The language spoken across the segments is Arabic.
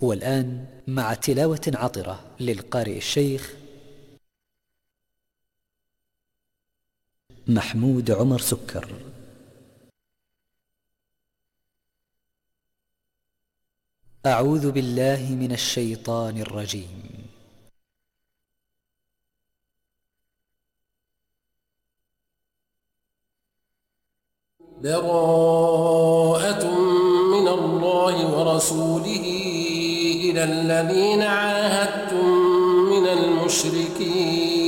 والآن مع تلاوة عطرة للقارئ الشيخ محمود عمر سكر. أعوذ بالله من الشيطان الرجيم. براءة من الله ورسوله الذين عاهدتم من المشركين.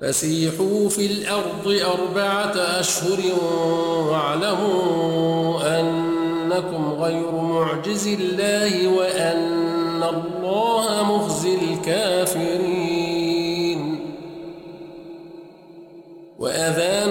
فسيحوا في الأرض أربعة أشهر واعلموا أنكم غير معجز الله وأن الله مخزي الكافرين. وأذان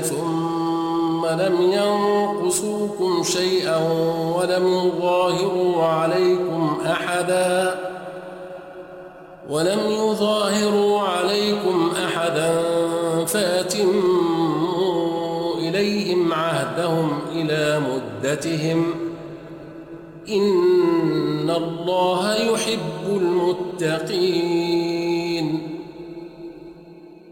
ثم لم ينقصوكم شيئا ولم يظاهروا عليكم أحدا ولم يظاهروا عليكم أحدا فأتموا إليهم عهدهم إلى مدتهم إن الله يحب المتقين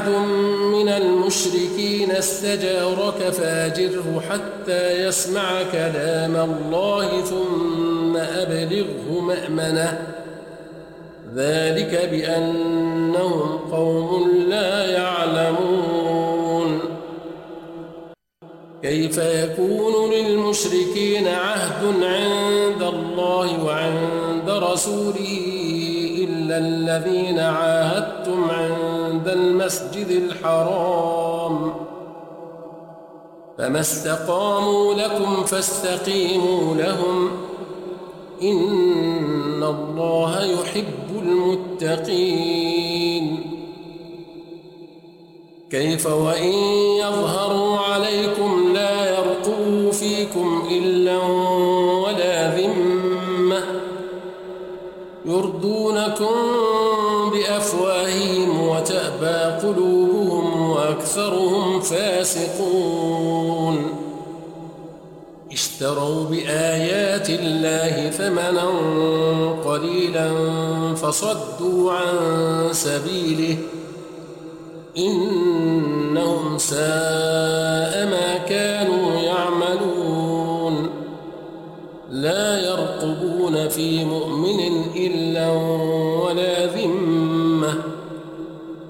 أحد من المشركين استجارك فاجره حتى يسمع كلام الله ثم أبلغه مأمنة. ذلك بأنهم قوم لا يعلمون. كيف يكون للمشركين عهد عند الله وعند رسوله إلا الذين عاهدتم عند عند المسجد الحرام. فما استقاموا لكم فاستقيموا لهم. إن الله يحب المتقين. كيف وإن يظهروا عليكم لا يرقوا فيكم إلا ولا ذمة يرضونكم ترهبا قلوبهم وأكثرهم فاسقون اشتروا بآيات الله ثمنا قليلا فصدوا عن سبيله إنهم ساء ما كانوا يعملون لا يرقبون في مؤمن إلا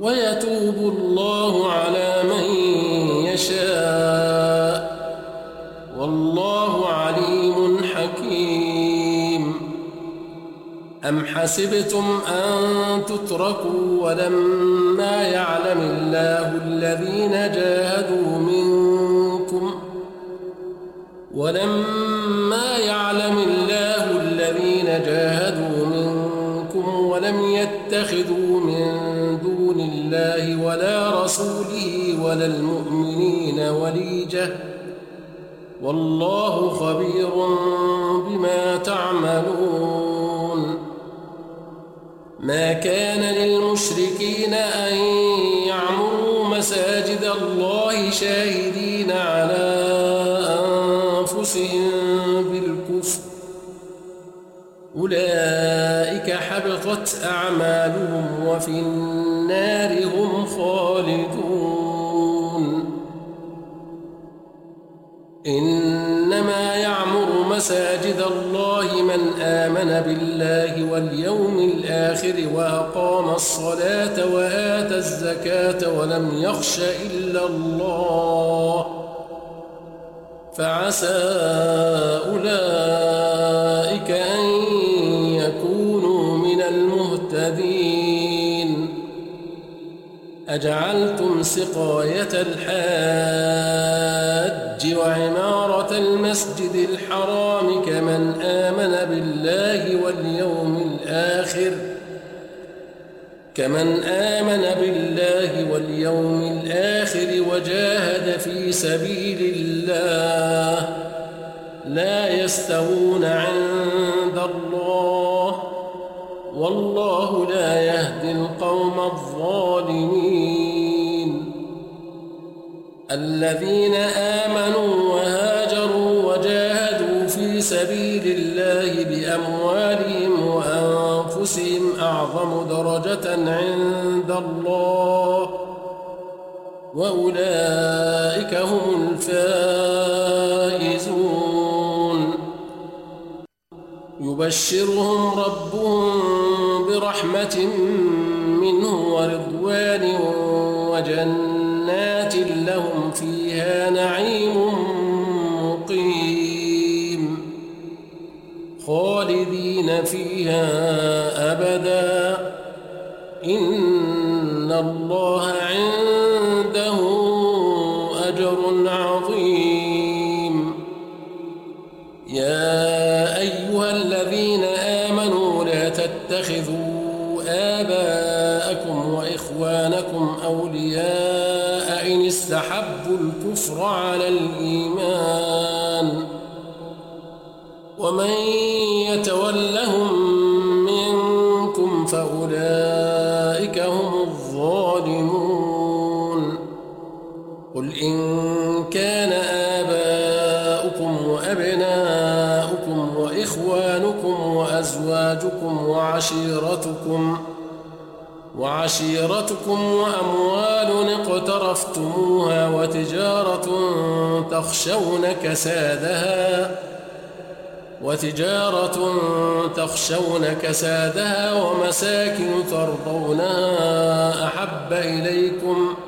ويتوب الله على من يشاء. والله عليم حكيم. أم حسبتم أن تتركوا ولما يعلم الله الذين جاهدوا منكم ولما يعلم الله الذين جاهدوا منكم ولم يتخذوا من دون الله ولا رسوله ولا المؤمنين وليجة. والله خبير بما تعملون. ما كان للمشركين أن يعمروا مساجد الله شاهدين على أنفسهم بالكفر. أولئك حبطت أعمالهم وفي النار النار هم خالدون. إنما يعمر مساجد الله من آمن بالله واليوم الآخر وأقام الصلاة وآت الزكاة ولم يخش إلا الله. فعسى أولئك أن أجعلتم سقاية الحاج وعمارة المسجد الحرام كمن آمن بالله واليوم الآخر كمن آمن بالله واليوم الآخر وجاهد في سبيل الله لا يستوون عند الله والله لا يهدي القوم الظالمين. الذين آمنوا وهاجروا وجاهدوا في سبيل الله بأموالهم وأنفسهم أعظم درجة عند الله. وأولئك هم الفائزون. يبشرهم ربهم برحمة منه ورضوان وجنات لهم فيها نعيم مقيم. خالدين فيها أبدا. إن الله عند تتخذوا آباءكم وإخوانكم أولياء إن استحبوا الكفر على الإيمان ومن يتولهم وإخوانكم وأزواجكم وعشيرتكم وعشيرتكم وأموال اقترفتموها وتجارة تخشون كسادها وتجارة تخشون كسادها ومساكن ترضونها أحب إليكم ۖ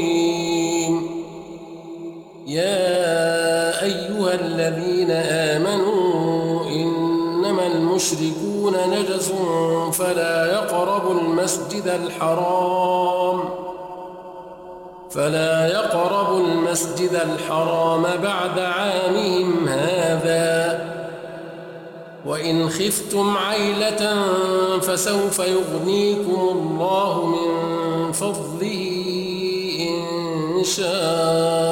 الذين آمنوا إنما المشركون نجس فلا يقربوا المسجد الحرام فلا يقرب المسجد الحرام بعد عامهم هذا وإن خفتم عيلة فسوف يغنيكم الله من فضله إن شاء